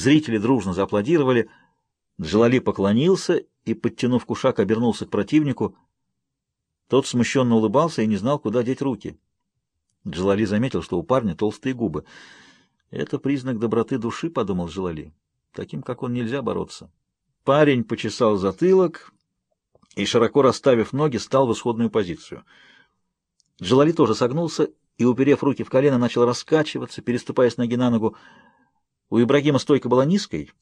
Зрители дружно зааплодировали. Джалали поклонился и, подтянув кушак, обернулся к противнику. Тот смущенно улыбался и не знал, куда деть руки. Джалали заметил, что у парня толстые губы. «Это признак доброты души», — подумал Джалали. «Таким, как он, нельзя бороться». Парень почесал затылок и, широко расставив ноги, стал в исходную позицию. Джалали тоже согнулся и, уперев руки в колено, начал раскачиваться, переступая с ноги на ногу. У Ибрагима стойка была низкой,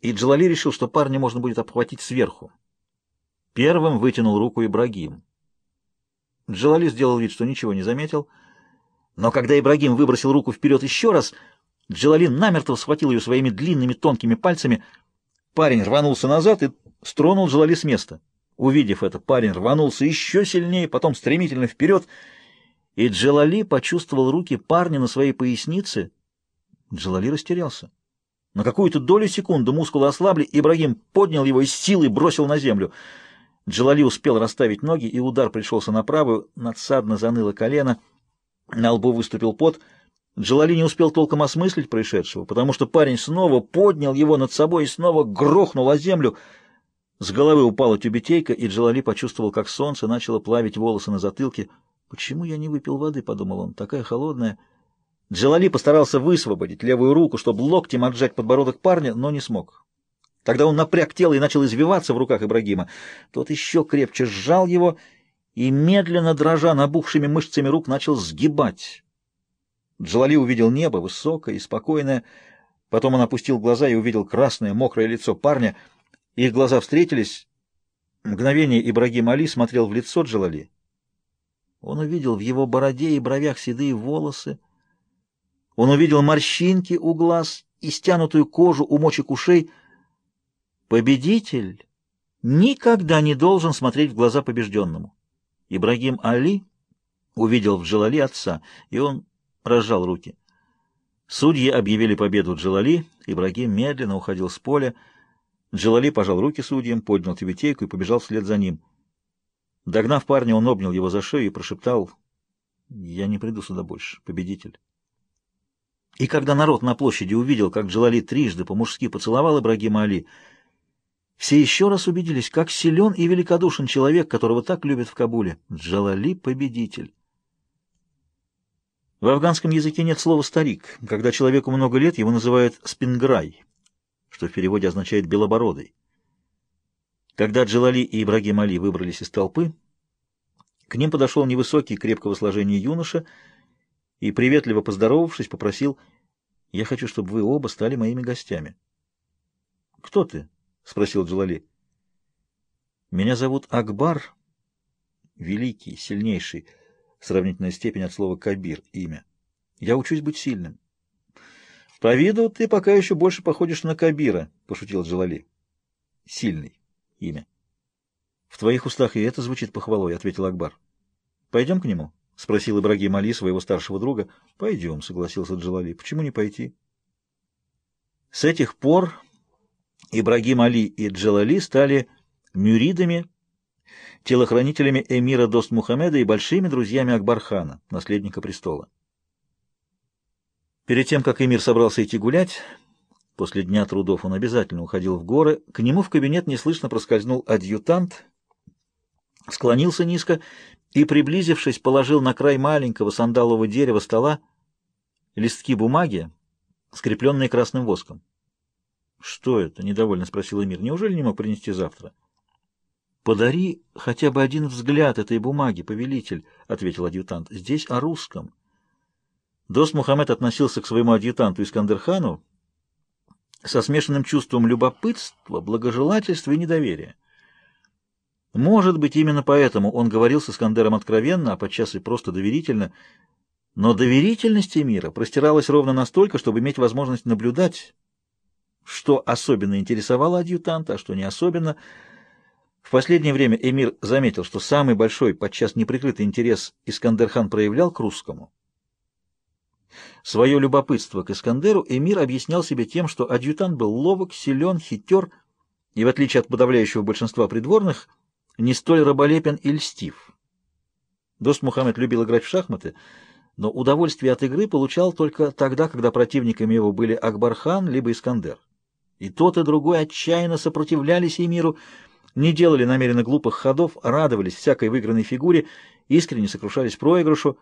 и Джалали решил, что парня можно будет обхватить сверху. Первым вытянул руку Ибрагим. Джалали сделал вид, что ничего не заметил, но когда Ибрагим выбросил руку вперед еще раз, Джалали намертво схватил ее своими длинными тонкими пальцами. Парень рванулся назад и стронул Джалали с места. Увидев это, парень рванулся еще сильнее, потом стремительно вперед, и Джалали почувствовал руки парня на своей пояснице — Джалали растерялся. На какую-то долю секунды мускулы ослабли, Ибрагим поднял его из силы и бросил на землю. Джалали успел расставить ноги, и удар пришелся на правую, надсадно заныло колено, на лбу выступил пот. Джалали не успел толком осмыслить происшедшего, потому что парень снова поднял его над собой и снова грохнул о землю. С головы упала тюбетейка, и Джалали почувствовал, как солнце начало плавить волосы на затылке. «Почему я не выпил воды?» — подумал он. «Такая холодная». Джелали постарался высвободить левую руку, чтобы локтем отжать подбородок парня, но не смог. Тогда он напряг тело и начал извиваться в руках Ибрагима. Тот еще крепче сжал его и, медленно дрожа набухшими мышцами рук, начал сгибать. Джалали увидел небо, высокое и спокойное. Потом он опустил глаза и увидел красное, мокрое лицо парня. Их глаза встретились. Мгновение Ибрагим Али смотрел в лицо Джалали. Он увидел в его бороде и бровях седые волосы, он увидел морщинки у глаз и стянутую кожу у мочек ушей. Победитель никогда не должен смотреть в глаза побежденному. Ибрагим Али увидел в Джалали отца, и он разжал руки. Судьи объявили победу Джалали, Ибрагим медленно уходил с поля. Джалали пожал руки судьям, поднял тюбетейку и побежал вслед за ним. Догнав парня, он обнял его за шею и прошептал, «Я не приду сюда больше, победитель». И когда народ на площади увидел, как Джалали трижды по-мужски поцеловал Ибрагима Али, все еще раз убедились, как силен и великодушен человек, которого так любят в Кабуле. Джалали — победитель. В афганском языке нет слова «старик». Когда человеку много лет, его называют «спинграй», что в переводе означает «белобородый». Когда Джалали и Ибрагим Али выбрались из толпы, к ним подошел невысокий, крепкого сложения юноша — и, приветливо поздоровавшись, попросил, «Я хочу, чтобы вы оба стали моими гостями». «Кто ты?» — спросил Джалали. «Меня зовут Акбар, великий, сильнейший, сравнительная степень от слова «кабир» — имя. Я учусь быть сильным». «По виду ты пока еще больше походишь на Кабира», — пошутил Джалали. «Сильный» — имя. «В твоих устах и это звучит похвалой», — ответил Акбар. «Пойдем к нему». — спросил Ибрагим Али своего старшего друга. — Пойдем, — согласился Джалали. — Почему не пойти? С этих пор Ибрагим Али и Джалали стали мюридами, телохранителями эмира Дост Мухаммеда и большими друзьями Акбархана, наследника престола. Перед тем, как эмир собрался идти гулять, после дня трудов он обязательно уходил в горы, к нему в кабинет неслышно проскользнул адъютант, склонился низко и, приблизившись, положил на край маленького сандалового дерева стола листки бумаги, скрепленные красным воском. — Что это? — недовольно спросил Эмир. — Неужели не мог принести завтра? — Подари хотя бы один взгляд этой бумаги, повелитель, — ответил адъютант. — Здесь о русском. Дос Мухаммед относился к своему адъютанту Искандерхану со смешанным чувством любопытства, благожелательства и недоверия. Может быть, именно поэтому он говорил с Искандером откровенно, а подчас и просто доверительно. Но доверительность эмира простиралась ровно настолько, чтобы иметь возможность наблюдать, что особенно интересовало адъютанта, а что не особенно. В последнее время Эмир заметил, что самый большой, подчас неприкрытый интерес Искандерхан проявлял к русскому. Свое любопытство к Искандеру Эмир объяснял себе тем, что адъютант был ловок, силен, хитер, и, в отличие от подавляющего большинства придворных, не столь раболепен и льстив. Дост Мухаммед любил играть в шахматы, но удовольствие от игры получал только тогда, когда противниками его были Акбархан либо Искандер. И тот, и другой отчаянно сопротивлялись Эмиру, не делали намеренно глупых ходов, радовались всякой выигранной фигуре, искренне сокрушались проигрышу,